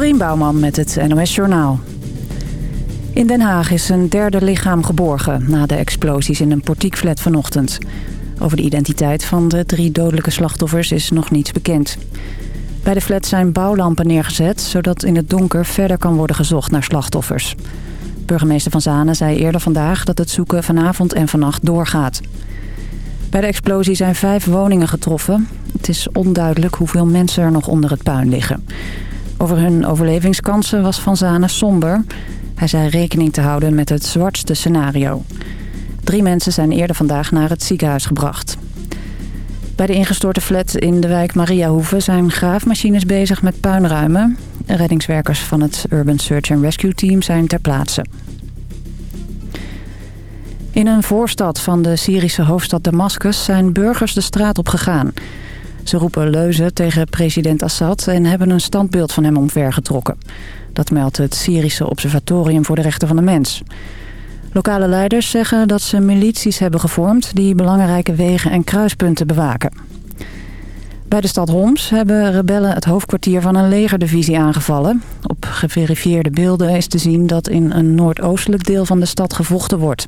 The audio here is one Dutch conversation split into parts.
Dorien Bouwman met het NOS Journaal. In Den Haag is een derde lichaam geborgen... na de explosies in een portiekflat vanochtend. Over de identiteit van de drie dodelijke slachtoffers is nog niets bekend. Bij de flat zijn bouwlampen neergezet... zodat in het donker verder kan worden gezocht naar slachtoffers. Burgemeester Van Zanen zei eerder vandaag... dat het zoeken vanavond en vannacht doorgaat. Bij de explosie zijn vijf woningen getroffen. Het is onduidelijk hoeveel mensen er nog onder het puin liggen. Over hun overlevingskansen was Van Zanen somber. Hij zei rekening te houden met het zwartste scenario. Drie mensen zijn eerder vandaag naar het ziekenhuis gebracht. Bij de ingestorte flat in de wijk Mariahoeve zijn graafmachines bezig met puinruimen. Reddingswerkers van het Urban Search and Rescue Team zijn ter plaatse. In een voorstad van de Syrische hoofdstad Damascus zijn burgers de straat op gegaan. Ze roepen leuzen tegen president Assad en hebben een standbeeld van hem omvergetrokken. Dat meldt het Syrische Observatorium voor de Rechten van de Mens. Lokale leiders zeggen dat ze milities hebben gevormd... die belangrijke wegen en kruispunten bewaken. Bij de stad Homs hebben rebellen het hoofdkwartier van een legerdivisie aangevallen. Op geverifieerde beelden is te zien dat in een noordoostelijk deel van de stad gevochten wordt.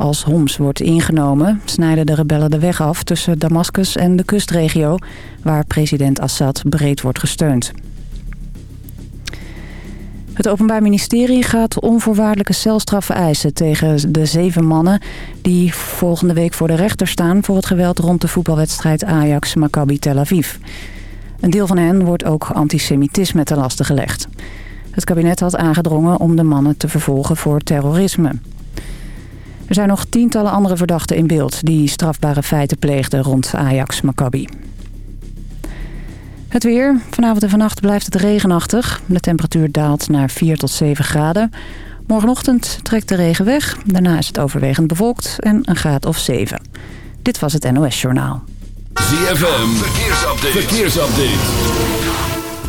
Als Homs wordt ingenomen snijden de rebellen de weg af tussen Damascus en de kustregio... waar president Assad breed wordt gesteund. Het Openbaar Ministerie gaat onvoorwaardelijke celstraffen eisen tegen de zeven mannen... die volgende week voor de rechter staan voor het geweld rond de voetbalwedstrijd Ajax-Maccabi Tel Aviv. Een deel van hen wordt ook antisemitisme ten laste gelegd. Het kabinet had aangedrongen om de mannen te vervolgen voor terrorisme. Er zijn nog tientallen andere verdachten in beeld... die strafbare feiten pleegden rond Ajax-Maccabi. Het weer. Vanavond en vannacht blijft het regenachtig. De temperatuur daalt naar 4 tot 7 graden. Morgenochtend trekt de regen weg. Daarna is het overwegend bewolkt en een graad of 7. Dit was het NOS Journaal. ZFM. Verkeersupdate. Verkeersupdate.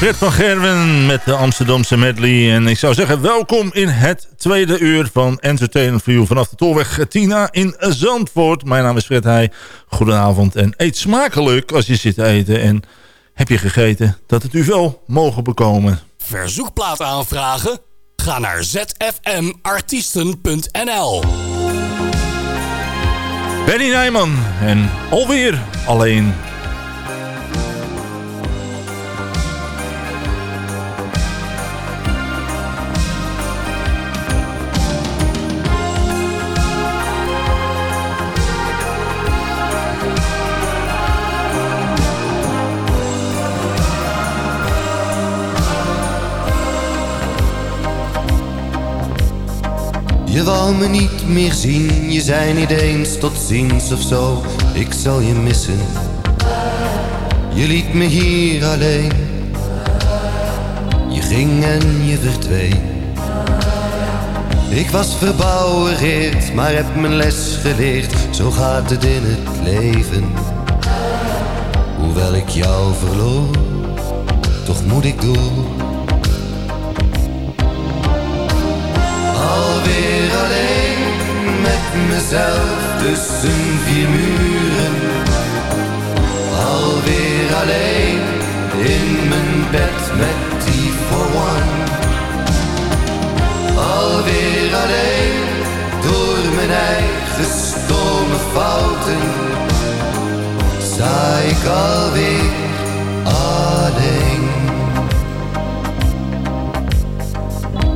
Fred van Gerwen met de Amsterdamse medley. En ik zou zeggen, welkom in het tweede uur van Entertainment for You... vanaf de Tolweg Tina in Zandvoort. Mijn naam is Fred Heij. Goedenavond en eet smakelijk als je zit te eten. En heb je gegeten dat het u wel mogen bekomen. Verzoekplaat aanvragen? Ga naar zfmartiesten.nl Benny Nijman en alweer alleen. Je wou me niet meer zien, je zei niet eens tot ziens of zo. Ik zal je missen. Je liet me hier alleen. Je ging en je verdween. Ik was verbouwereerd, maar heb mijn les geleerd. Zo gaat het in het leven. Hoewel ik jou verloor, toch moet ik door. Alweer alleen met mezelf tussen vier muren. Alweer alleen in mijn bed met die for one. Alweer alleen door mijn eigen stomme fouten. Sta ik alweer alleen.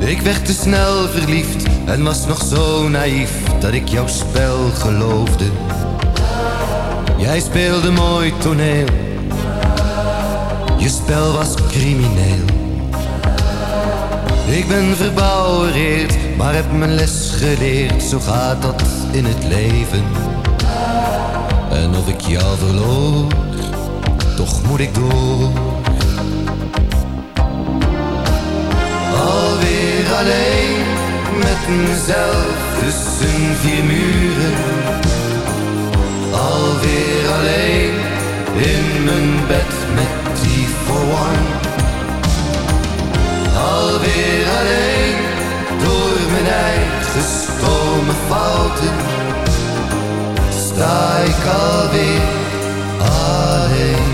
Ik werd te snel verliefd en was nog zo naïef dat ik jouw spel geloofde. Jij speelde mooi toneel, je spel was crimineel. Ik ben verbouwereerd, maar heb mijn les geleerd, zo gaat dat in het leven. En of ik jou verloor, toch moet ik door. Alleen met mezelf tussen vier muren. Alweer alleen in mijn bed met die for one. Alweer alleen door mijn eigen stomme fouten. Sta ik alweer alleen.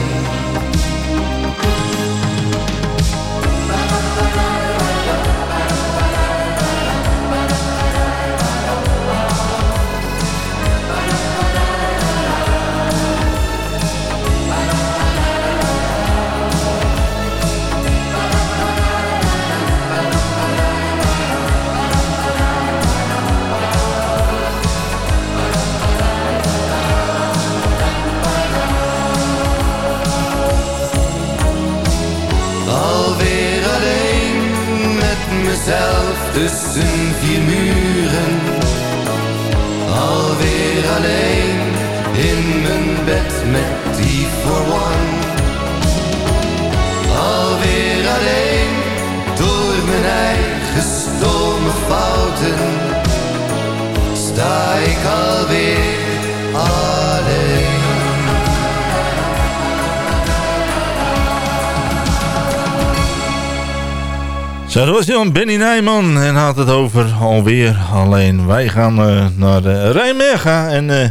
Was dan Benny Nijman en had het over alweer. Alleen wij gaan uh, naar uh, Rijnmerga en uh,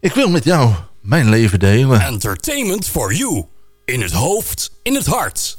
ik wil met jou mijn leven delen. Entertainment for you. In het hoofd, in het hart.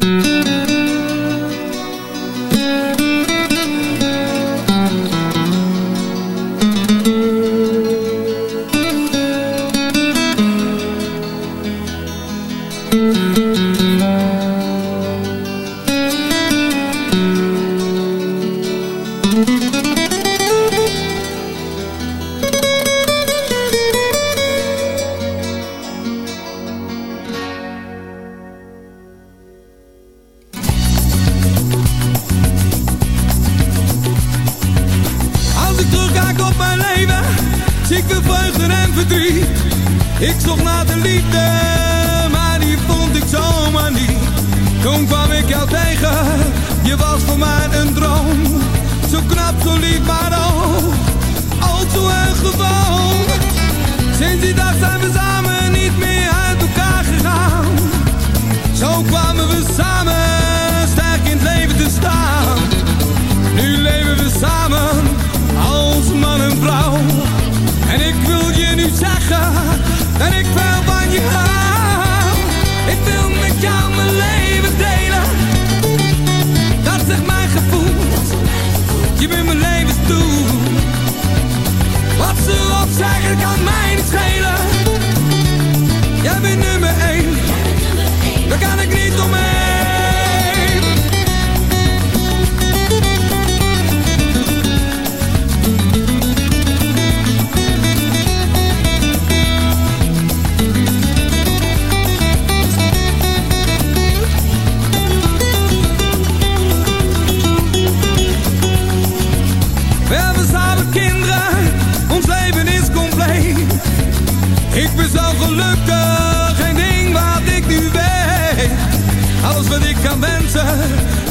Wat ik kan wensen,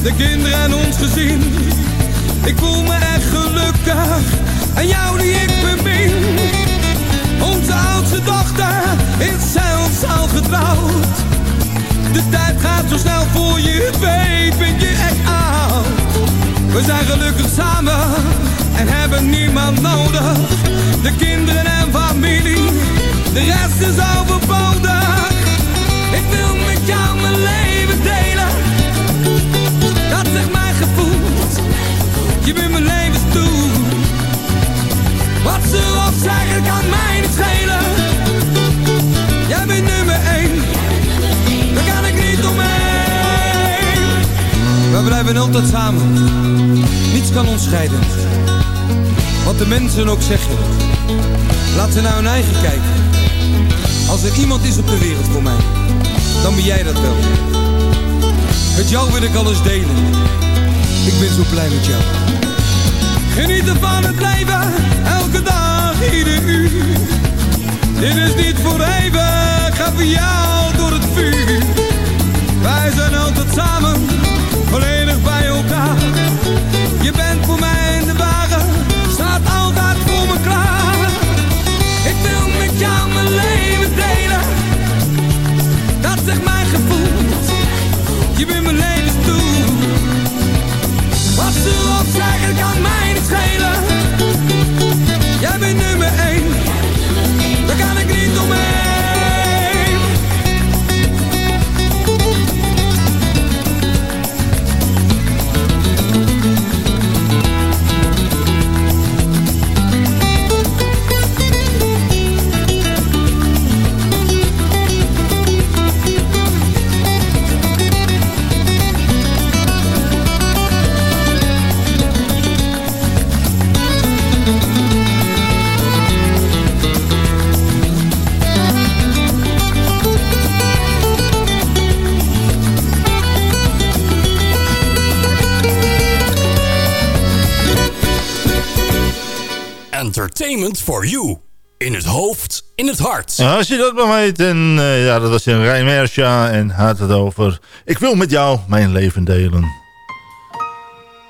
de kinderen en ons gezin. Ik voel me echt gelukkig, en jou die ik bemin. Onze oudste dochter is zelfs al getrouwd. De tijd gaat zo snel voor je weet, ben je echt oud. We zijn gelukkig samen en hebben niemand nodig. De kinderen en familie de rest is overbodig. Ik wil met jou mijn leven delen. Je bent mijn levensdoel. Wat ze ook zeggen kan mij niet schelen. Jij bent nummer één. Daar kan ik niet omheen. We blijven altijd samen. Niets kan ons scheiden. Wat de mensen ook zeggen. Laat ze naar hun eigen kijken. Als er iemand is op de wereld voor mij, dan ben jij dat wel. Met jou wil ik alles delen. Ik ben zo blij met jou. Genieten van het leven, elke dag, ieder uur. Dit is niet voor even, ga voor jou door het vuur. Wij zijn altijd samen, volledig bij elkaar. Je bent voor mij entertainment for you. In het hoofd, in het hart. als je dat maar weet. En uh, ja, dat was een Rijmersja en had het over... Ik wil met jou mijn leven delen.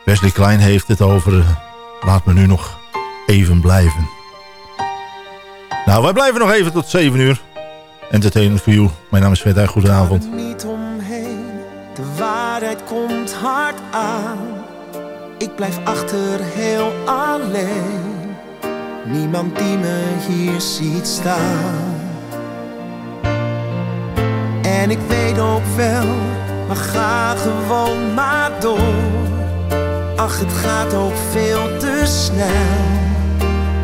Wesley Klein heeft het over... Uh, laat me nu nog even blijven. Nou, wij blijven nog even tot 7 uur. Entertainment for you. Mijn naam is Fred Goedenavond. niet omheen. De waarheid komt hard aan Ik blijf achter heel alleen. Niemand die me hier ziet staan. En ik weet ook wel, maar ga gewoon maar door. Ach, het gaat ook veel te snel.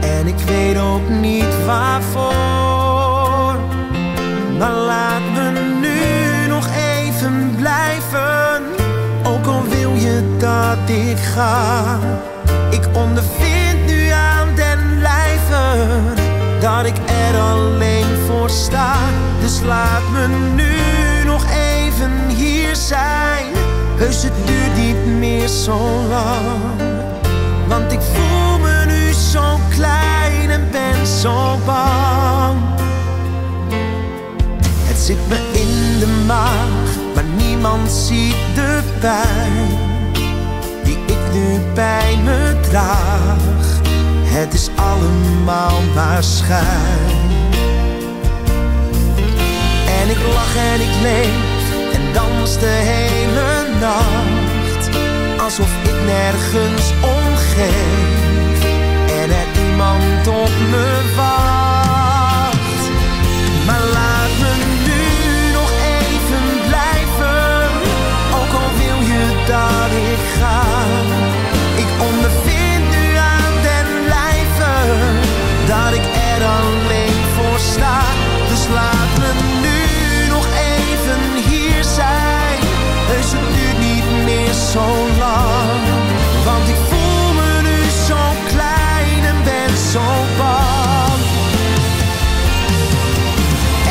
En ik weet ook niet waarvoor. Maar laat me nu nog even blijven. Ook al wil je dat ik ga. Ik ondervind dat ik er alleen voor sta. Dus laat me nu nog even hier zijn. Heus, het duurt niet meer zo lang. Want ik voel me nu zo klein en ben zo bang. Het zit me in de maag, maar niemand ziet de pijn. Die ik nu bij me draag. Het is allemaal maar schijn. En ik lach en ik leef en dans de hele nacht. Alsof ik nergens omgeef en er niemand op me wacht. Sta. Dus laat me nu nog even hier zijn. Heus, het duurt niet meer zo lang. Want ik voel me nu zo klein en ben zo bang.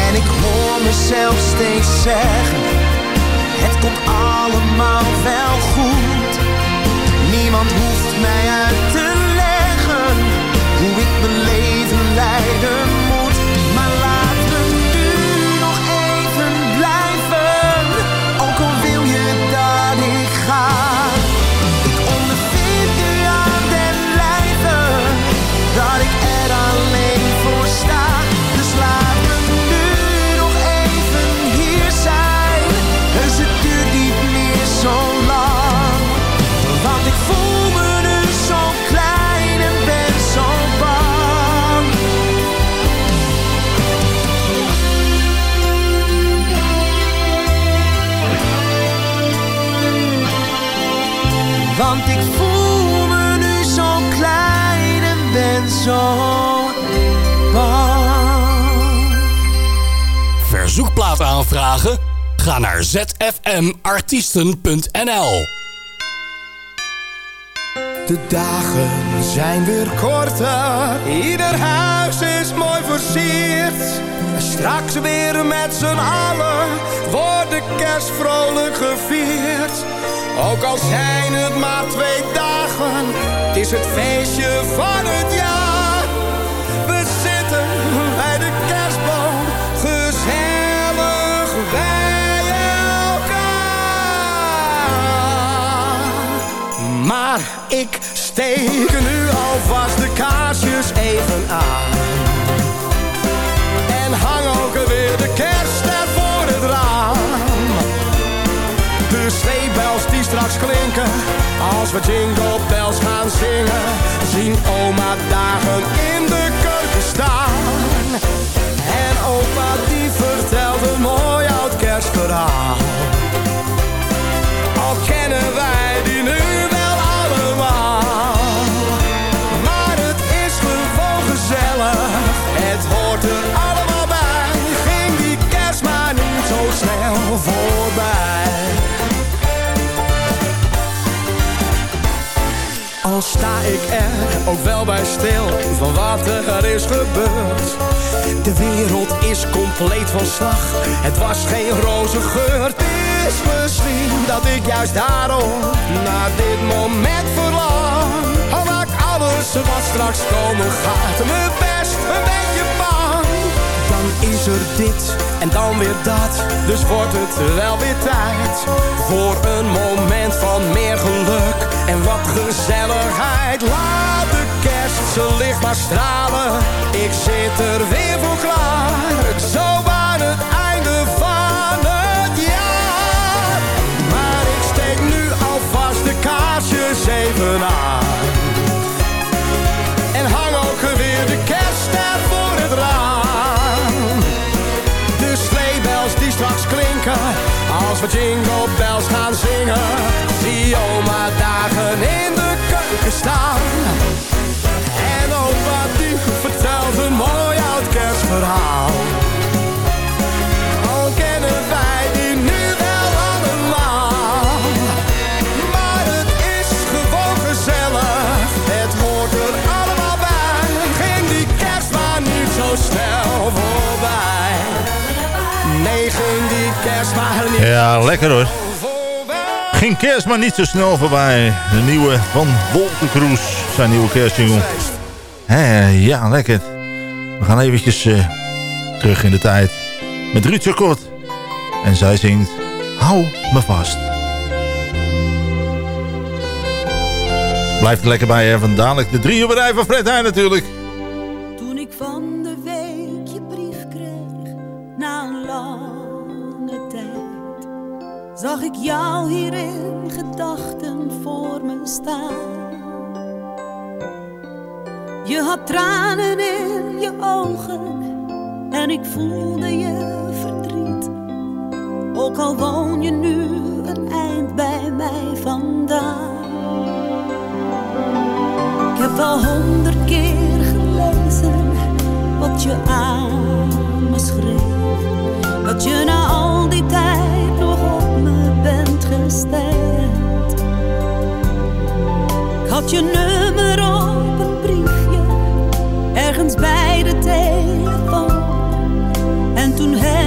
En ik hoor mezelf steeds zeggen: Want ik voel me nu zo klein en ben zo bang. Verzoekplaat aanvragen? Ga naar zfmartiesten.nl De dagen zijn weer korter. Ieder huis is mooi versierd. En straks weer met z'n allen wordt de kerst vrolijk gevierd. Ook al zijn het maar twee dagen, het is het feestje van het jaar. We zitten bij de kerstboom, gezellig bij elkaar. Maar ik steek nu alvast de kaarsjes even aan. Straks klinken, als we jingle bells gaan zingen. Zien oma dagen in de keuken staan. En opa die vertelt een mooi oud kerstverhaal. Al kennen wij die nu wel allemaal. Maar het is gewoon gezellig, het hoort er allemaal bij. Ging die kerst maar niet zo snel voorbij. Al sta ik er ook wel bij stil van wat er is gebeurd. De wereld is compleet van slag, het was geen roze geur. Het is misschien dat ik juist daarom naar dit moment verlang. Al maak alles wat straks komen gaat, me best een beetje bang is er dit en dan weer dat. Dus wordt het wel weer tijd voor een moment van meer geluk en wat gezelligheid. Laat de kerst ze licht maar stralen. Ik zit er weer voor klaar. Zo aan het einde van het jaar. Maar ik steek nu alvast de kaarsjes even aan. En hang ook weer de kerst daar voor het raam. Als we jingle bells gaan zingen, die oma dagen in de keuken staan. En opa die vertelt een mooi oud kerstverhaal. Ja, lekker hoor. Ging kerst maar niet zo snel voorbij. De nieuwe van Wolterkroes. Zijn nieuwe kerstsingle. Hé, ja, lekker. We gaan eventjes eh, terug in de tijd. Met Ruud Kort. En zij zingt Hou me vast. Blijft er lekker bij, hè. Van de drie op rij van Fred Heijn natuurlijk. Zag ik jou hier in gedachten voor me staan. Je had tranen in je ogen en ik voelde je verdriet. Ook al woon je nu een eind bij mij vandaan. Ik heb al honderd keer gelezen wat je aan me schreef. Dat je na al die tijd Ik had je nummer op een briefje, ergens bij de telefoon. En toen heb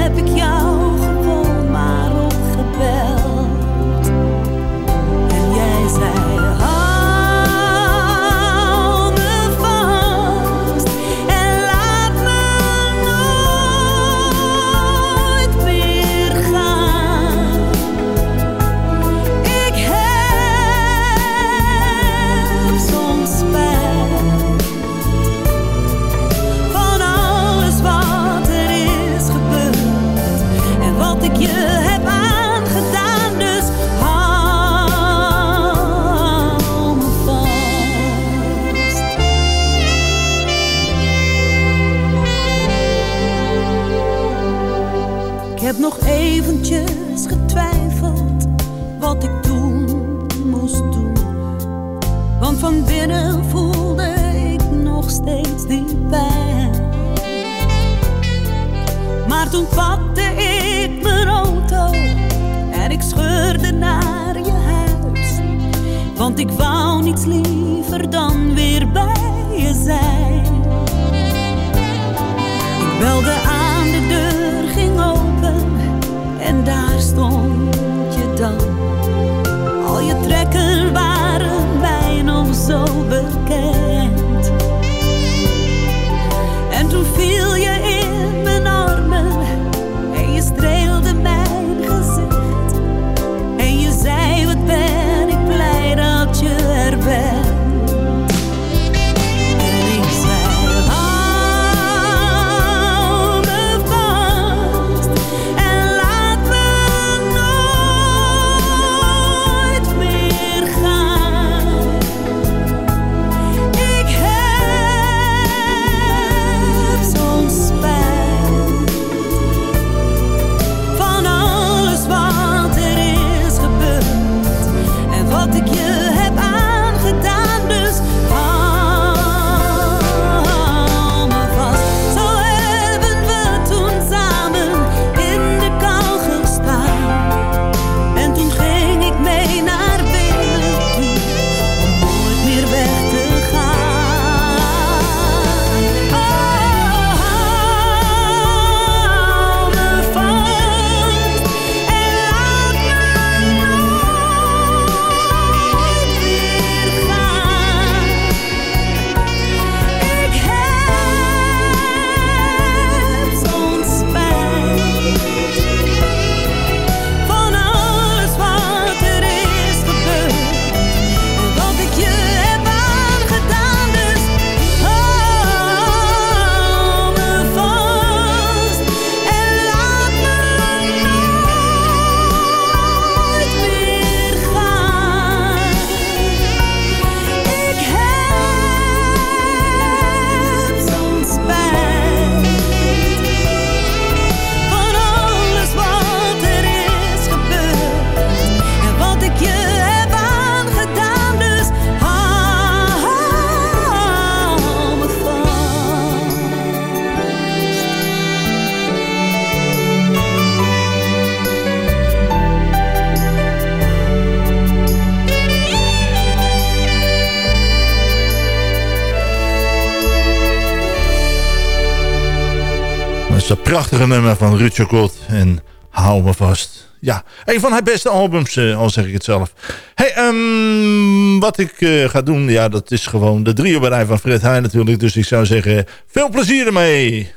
prachtige nummer van Ruud en Hou Me Vast. Ja, een van haar beste albums, eh, al zeg ik het zelf. Hey, ehm, wat ik eh, ga doen, ja, dat is gewoon de drie op een rij van Fred Heij natuurlijk. Dus ik zou zeggen, veel plezier ermee.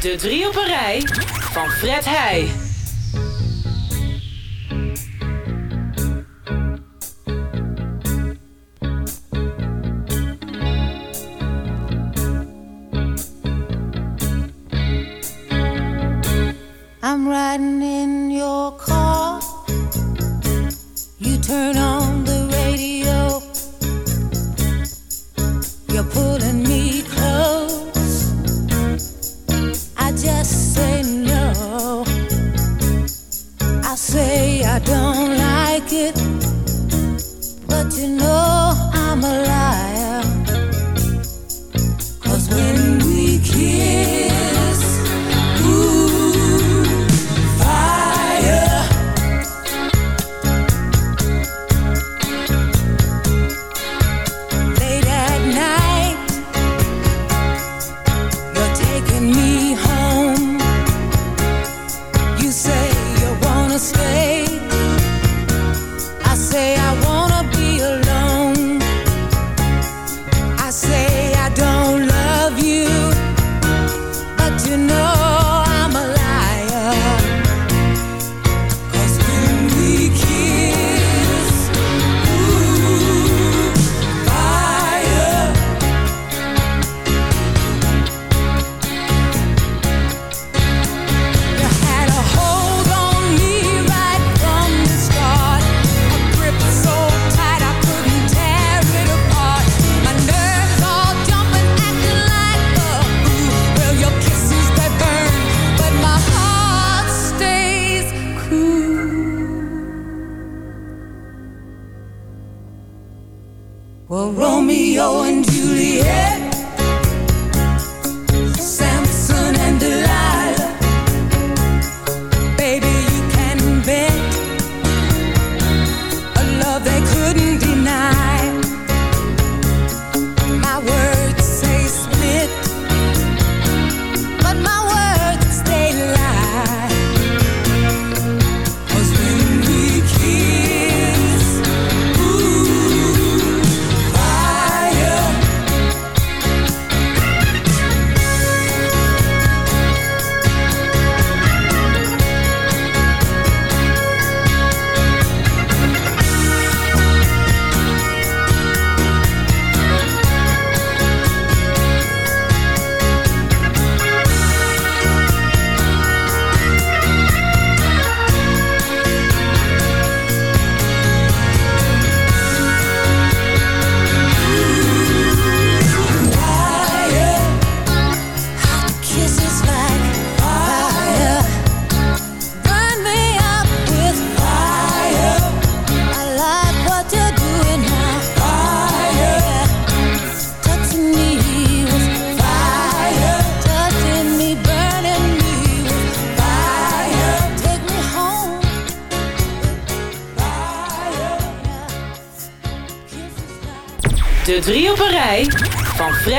De drie op een rij van Fred Heij. I'm riding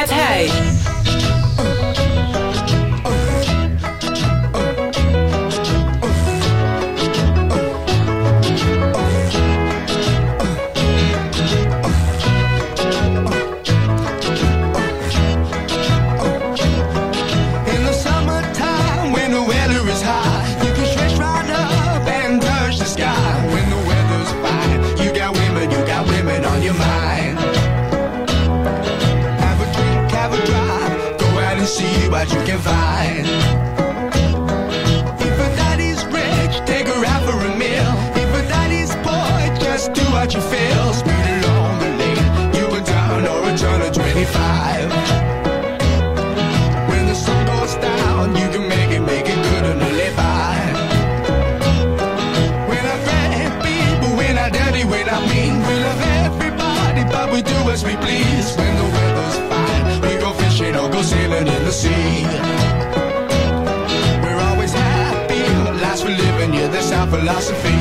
Hey. and see what you can find. If a daddy's rich, take her out for a meal. If a daddy's poor, just do what you feel. philosophy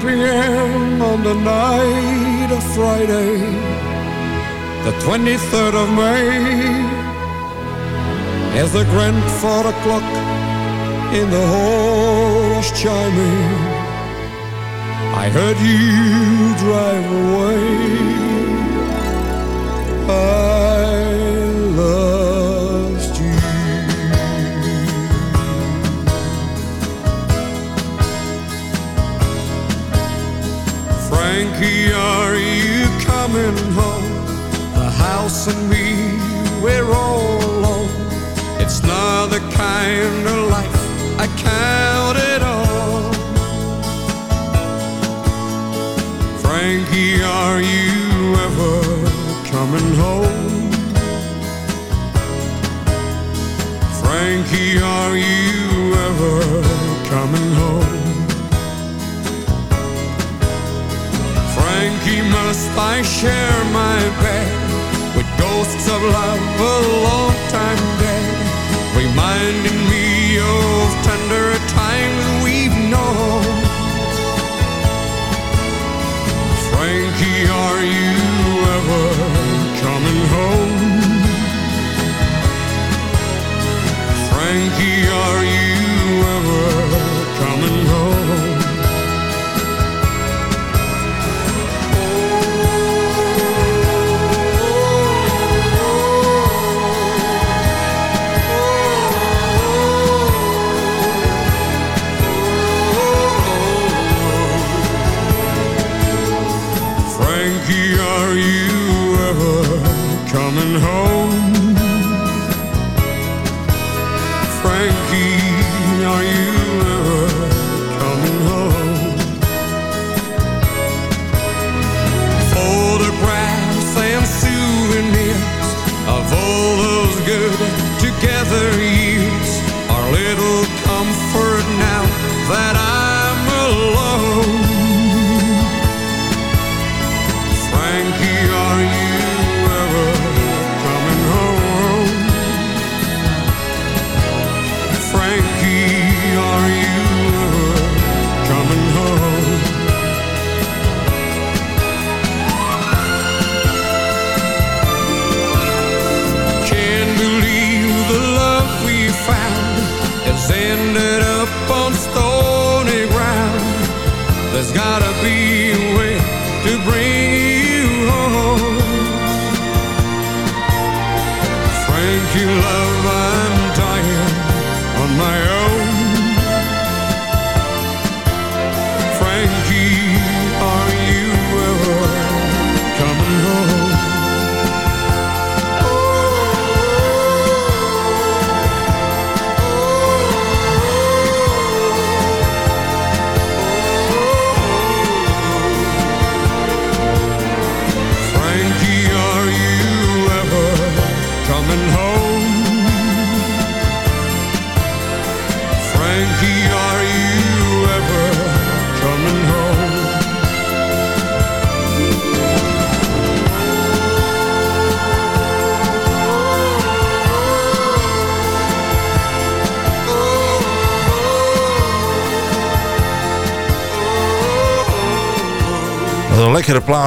p.m. on the night of Friday, the 23rd of May, as the grandfather clock in the hall was chiming, I heard you drive away. Ah. coming home. The house and me, we're all alone. It's not the kind of life I counted on. Frankie, are you ever coming home? Frankie, are you ever coming home? Must I share my bed with ghosts of love a long time dead, reminding me of tender times we've known. Frankie, are you ever?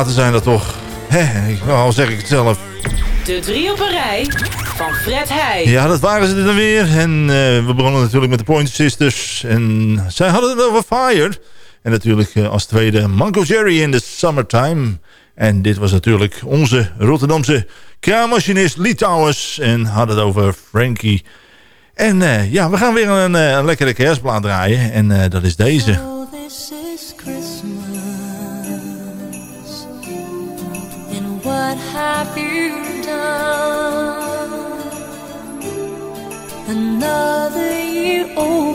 Platen zijn dat toch. Hè, ik- al zeg ik het zelf. De drie op een rij van Fred Heij. Ja, dat waren ze er dan weer. En eh, we begonnen natuurlijk met de Pointer Sisters. En zij hadden het over Fire. En natuurlijk eh, als tweede Mango Jerry in the Summertime. En dit was natuurlijk onze Rotterdamse kraammachinist Lee Towers. En hadden het over Frankie. En eh, ja, we gaan weer een, eh, een lekkere kerstplaat draaien. En eh, dat is deze. Have you done? Another year over,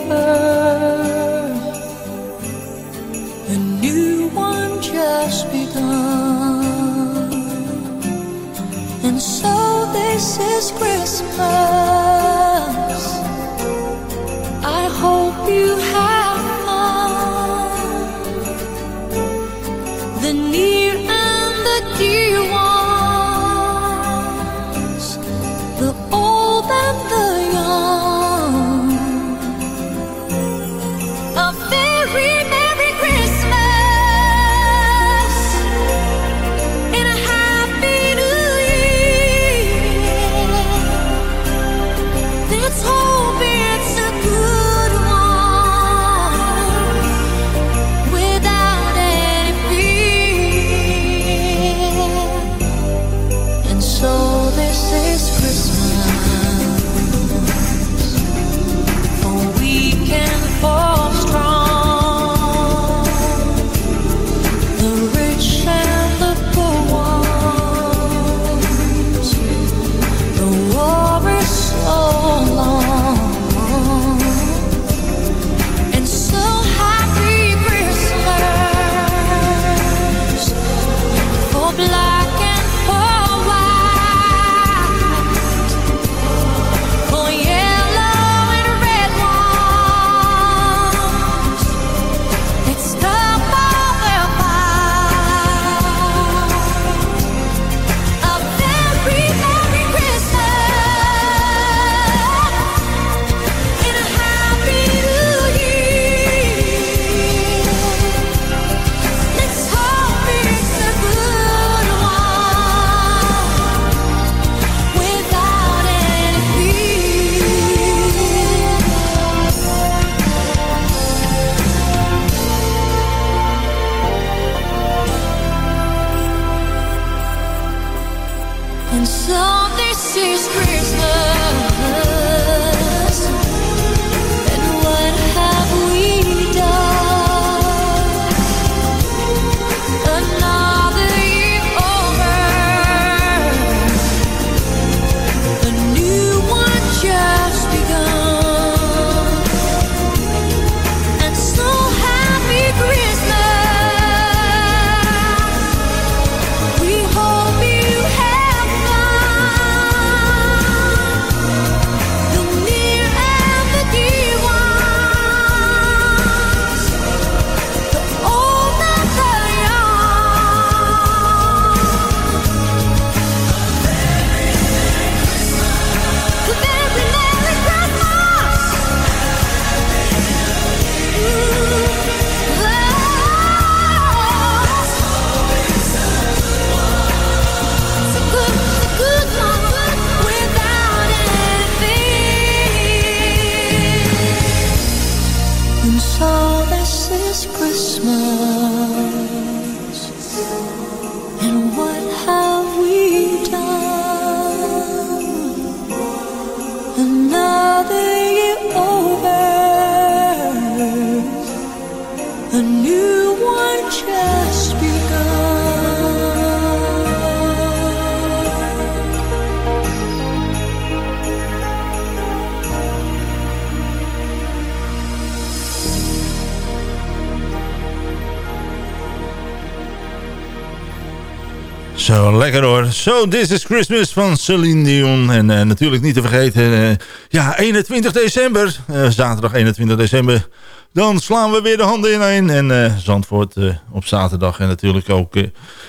Zo, lekker hoor. So, This is Christmas van Celine Dion. En eh, natuurlijk niet te vergeten, eh, ja, 21 december, eh, zaterdag 21 december, dan slaan we weer de handen ineen. En Zandvoort op zaterdag en natuurlijk ook,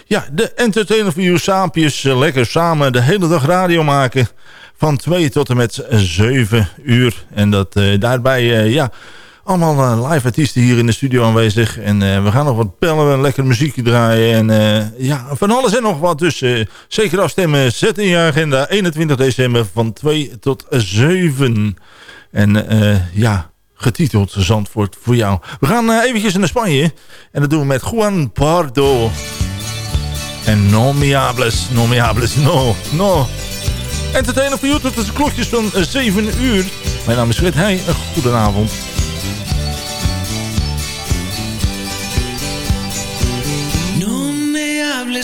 ja, de Entertainer for You eh, lekker samen de hele dag radio maken. Van 2 tot en met 7 uur. En dat daarbij, ja, Allemaal eh, live artiesten hier in de studio aanwezig. En eh, we gaan nog wat bellen en lekker muziekje draaien. En eh, ja, van alles en nog wat. Dus zeker afstemmen. Zet in je agenda. 21 december van 2 tot 7. En ja, getiteld Zandvoort voor jou. We gaan eventjes naar Spanje. En dat doen we met Juan Pardo. En no me hables, no no. Entertainer voor jou tot de klokjes van eh, 7 uur. Mijn naam is Fred Heij. Een goedenavond.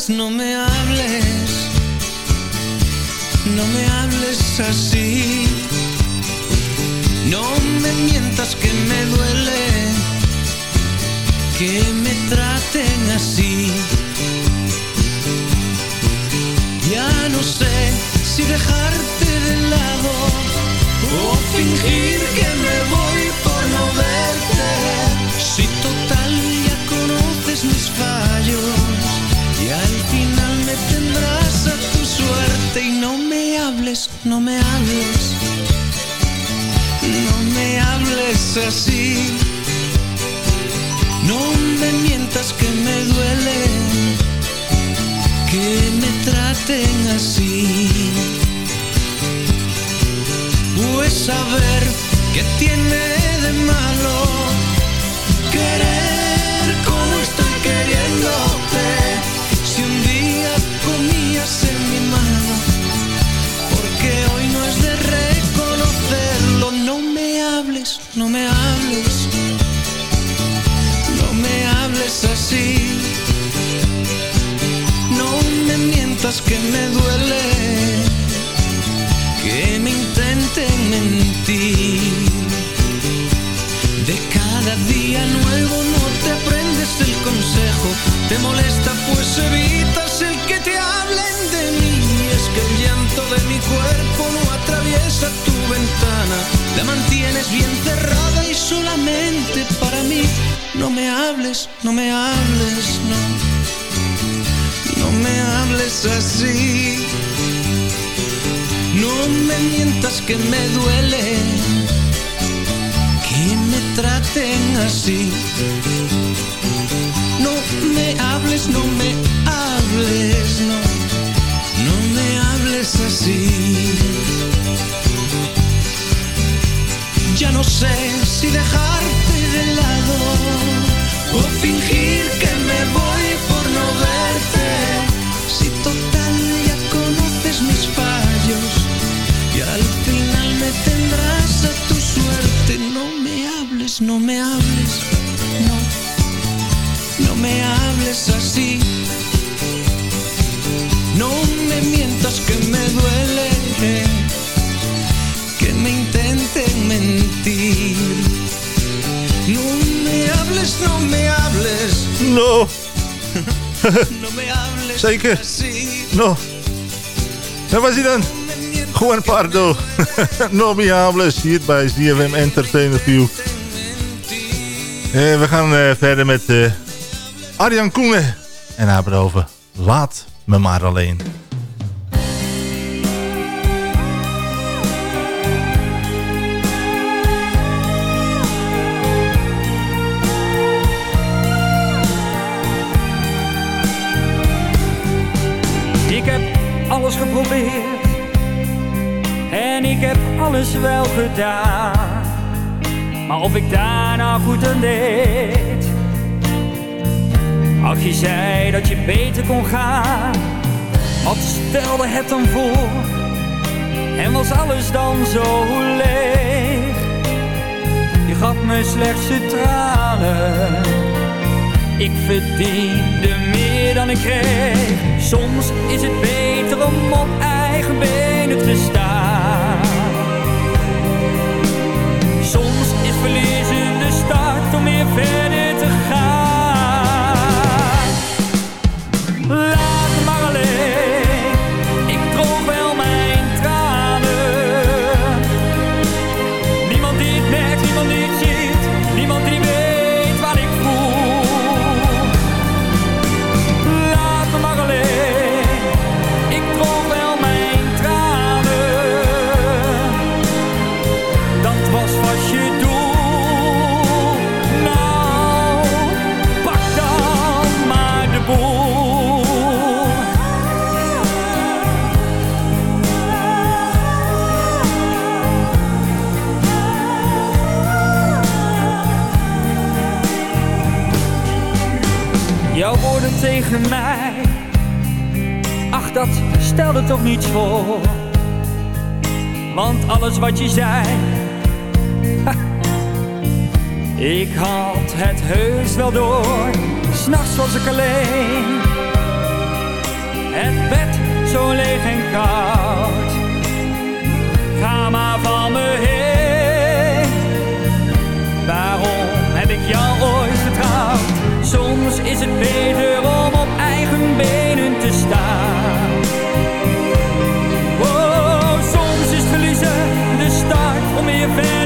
No me hables, no me hables así. No me mientas que me duele que me traten así. Ya no sé si dejarte de lado o fingir que me no me hables, no me hables así. No me mientas que me duele que me traten así. Pues a ver qué tiene de malo querer como estoy queriéndote. No me mientas que me duele que me intenten mentir. De cada día nuevo no te aprendes el consejo, te molesta pues evitas el que te hablen de mí. Es que el llanto de mi cuerpo no atraviesa tu ventana, la mantienes bien cerrada No me hables, no me hables, no. No me hables así. No me mientas que me duele que me traten así. No me hables, no me hables, no. No me hables así. Ya no sé si dejarte o fingir que me voy por no verte. Si total ya conoces mis fallos y al final me tendrás a tu suerte. No me hables, no me hables, no, no me hables así. No me mientas que me duele que me intenten No. Zeker. No. Daar was hij dan. Juan Pardo. no me hables. Hier bij ZFM Entertainer View. Eh, we gaan eh, verder met eh, Arjan Koenen. En het over Laat me maar alleen. Alles wel gedaan. Maar of ik daar nou goed aan deed. Ach, je zei dat je beter kon gaan. Wat stelde het dan voor? En was alles dan zo leeg? Je gaf me slechts de tranen. Ik verdiende meer dan ik kreeg. Soms is het beter om op eigen benen te staan. Weer verder te gaan. Tegen mij, ach dat stelde toch niets voor. Want alles wat je zei, ik had het heus wel door. S'nachts was ik alleen, het bed zo leeg en koud. Ga maar van me heen, waarom heb ik jou ooit? Soms is het beter om op eigen benen te staan. Oh, soms is verliezen de start om weer verder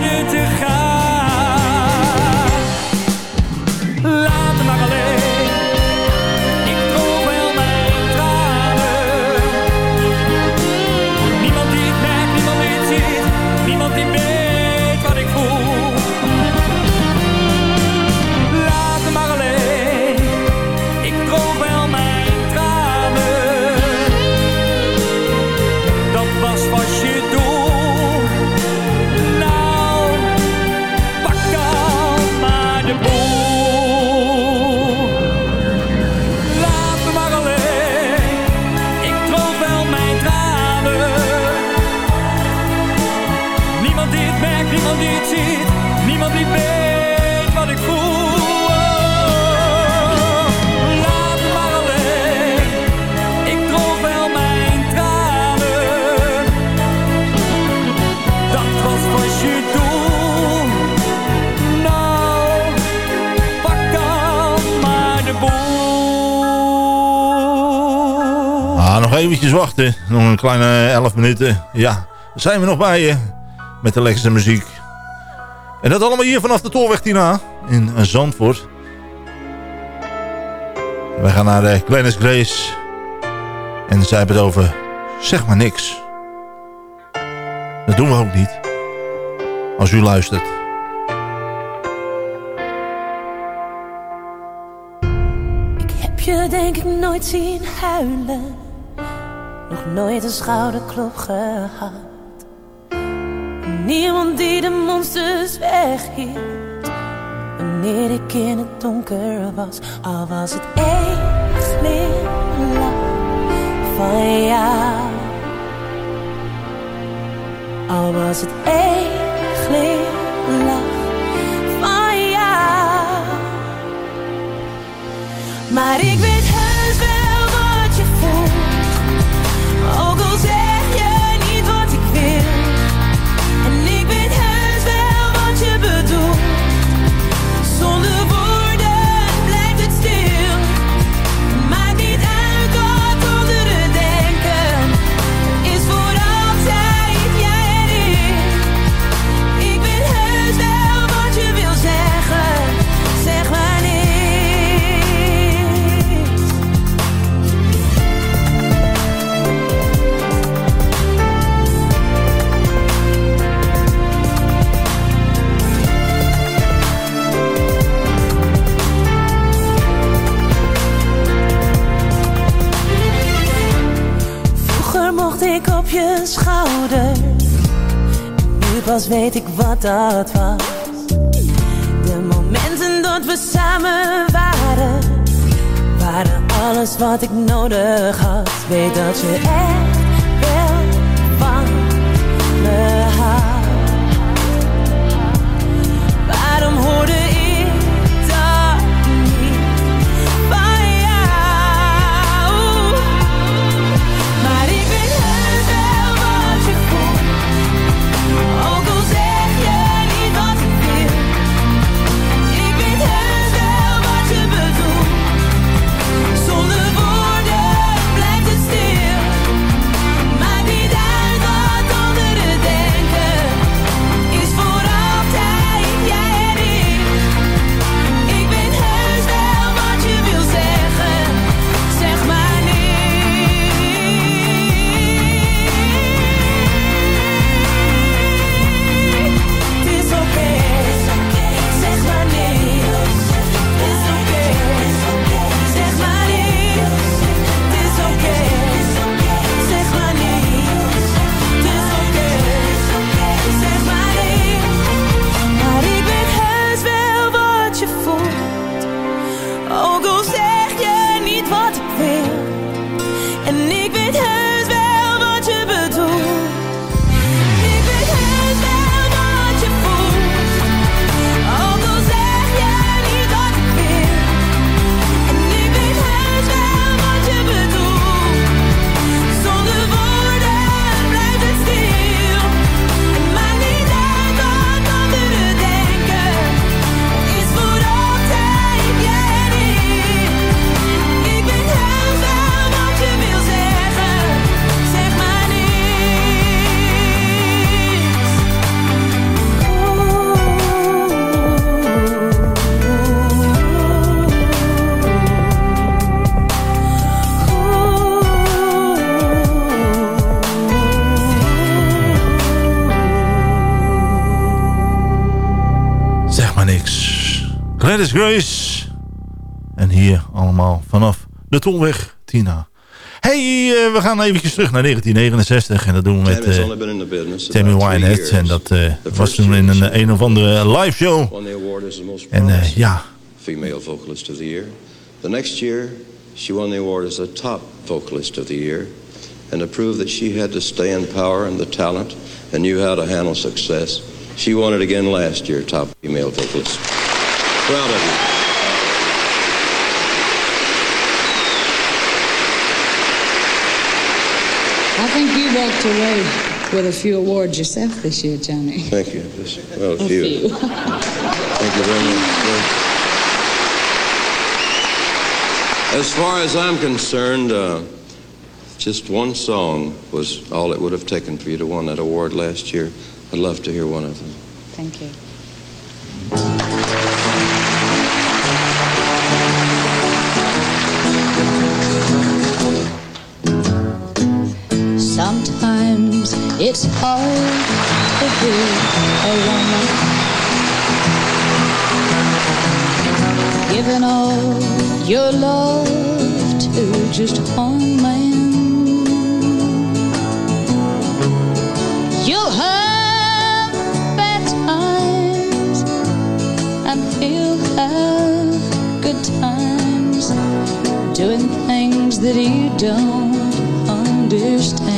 eventjes wachten. Nog een kleine 11 minuten. Ja, zijn we nog bij je. Met de lekkerste muziek. En dat allemaal hier vanaf de Tolweg Tina. In Zandvoort. We gaan naar de Glennis Grace. En zij hebben het over... Zeg maar niks. Dat doen we ook niet. Als u luistert. heb je denk ik nooit zien huilen. Nog nooit een schouderklop gehad. Niemand die de monsters weghield. Wanneer ik in het donker was. Al was het één glimlach van jou. Al was het één glimlach van jou. Maar ik weet je schouder. Nu pas weet ik wat dat was. De momenten dat we samen waren. Waren alles wat ik nodig had. Weet dat je echt Gladys Grace. En hier allemaal vanaf de Tolweg, Tina. Hey, eh, we gaan eventjes terug naar 1969. En dat doen we met business Tammy Wynette. En dat The was toen in een, een of andere live show. En ja, female vocalist of the year. The next year, she won the award as the top vocalist of the year. And to prove that she had the staying power and the talent and knew how to handle success, she won it again last year, top female vocalist. Proud of you. I think you walked away with a few awards yourself this year, Johnny. Thank you. Just, well, a A few. few. Thank you very much. As far as I'm concerned, uh, just one song was all it would have taken for you to win that award last year. I'd love to hear one of them. Thank you. It's hard to be a woman. Giving all your love to just one man. You'll have bad times and he'll have good times doing things that you don't understand.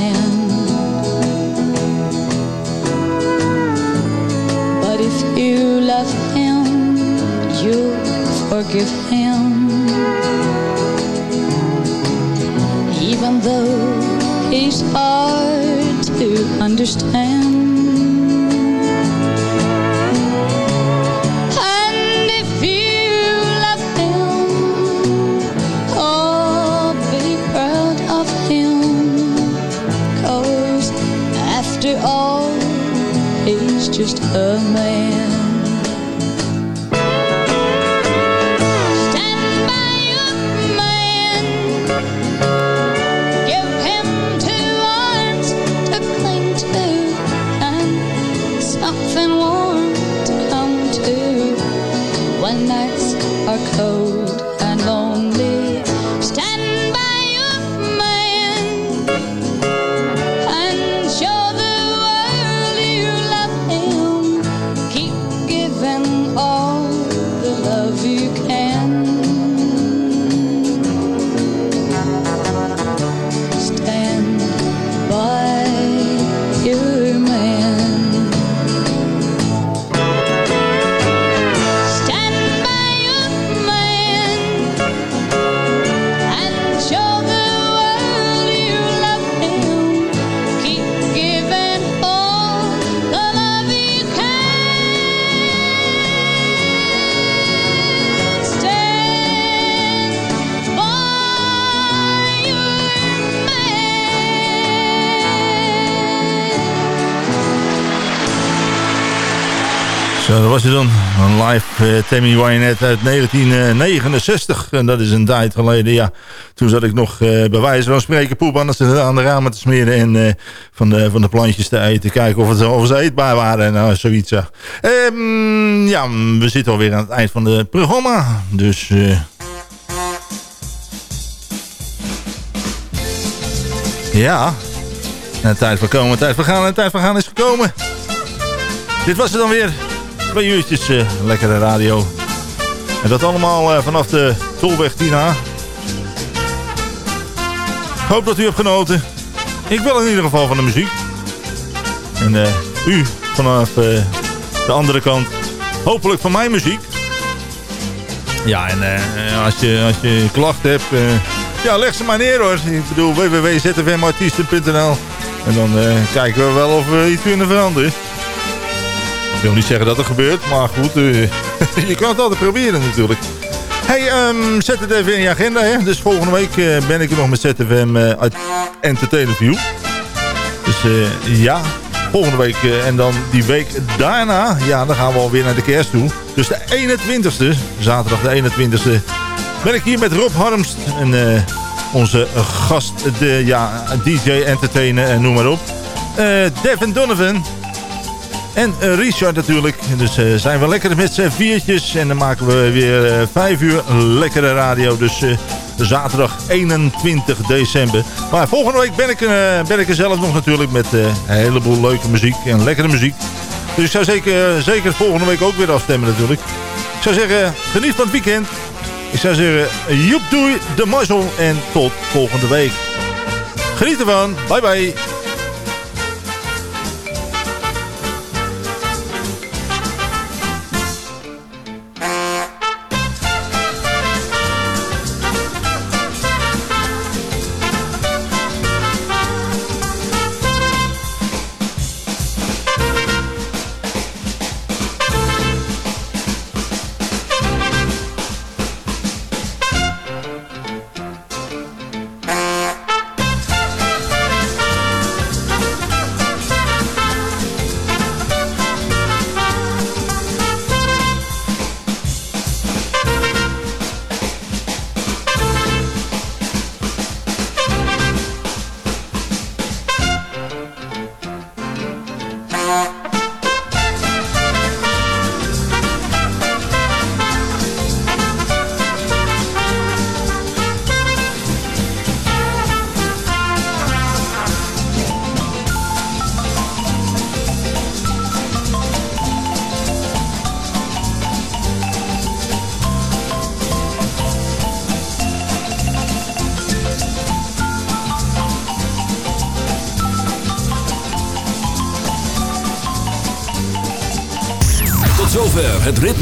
Forgive him. Even though he's hard to understand. Zo, dat was het dan. Een live eh, Tammy Wynette uit 1969. En dat is een tijd geleden, ja. Toen zat ik nog eh, bij wijze van spreken poep aan de, ramen te smeren... en eh, van, de, van de plantjes te eten. Kijken of, het, of ze eetbaar waren en nou, zoiets. Ehm, ja, we zitten alweer aan het eind van het programma. Dus... eh, ja, en tijd voor komen, tijd voor gaan en tijd voor gaan is gekomen. Dit was het dan weer. Twee uurtjes eh, lekkere radio. En dat allemaal eh, vanaf de Tolweg Tina. Ik hoop dat u hebt genoten. Ik wil in ieder geval van de muziek. En eh, u vanaf de andere kant hopelijk van mijn muziek. Ja, en als, je, als je klachten hebt... ja, leg ze maar neer hoor. Ik bedoel www.zfmartiesten.nl En dan kijken we wel of we iets kunnen veranderen. Ik wil niet zeggen dat er gebeurt, maar goed, eh, je kan het altijd proberen natuurlijk. Hey, ehm, zet het even in je agenda. Hè? Dus volgende week eh, ben ik er nog met ZFM eh, uit Entertainment View. Dus ja, volgende week en dan die week daarna, ja, dan gaan we alweer naar de kerst toe. Dus de 21ste, zaterdag de 21ste, ben ik hier met Rob Harmst. En onze gast, de ja, DJ, entertainer en noem maar op. Devin Donovan. En eh, Richard natuurlijk. Dus eh, zijn we lekker met z'n viertjes. En dan maken we weer eh, vijf uur lekkere radio. Dus zaterdag 21 december. Maar volgende week ben ik, ben ik er zelf nog natuurlijk met een heleboel leuke muziek en lekkere muziek. Dus ik zou zeker, zeker volgende week ook weer afstemmen natuurlijk. Ik zou zeggen, geniet van het weekend. Ik zou zeggen, joep doei, de mazzel en tot volgende week. Geniet ervan, bye bye.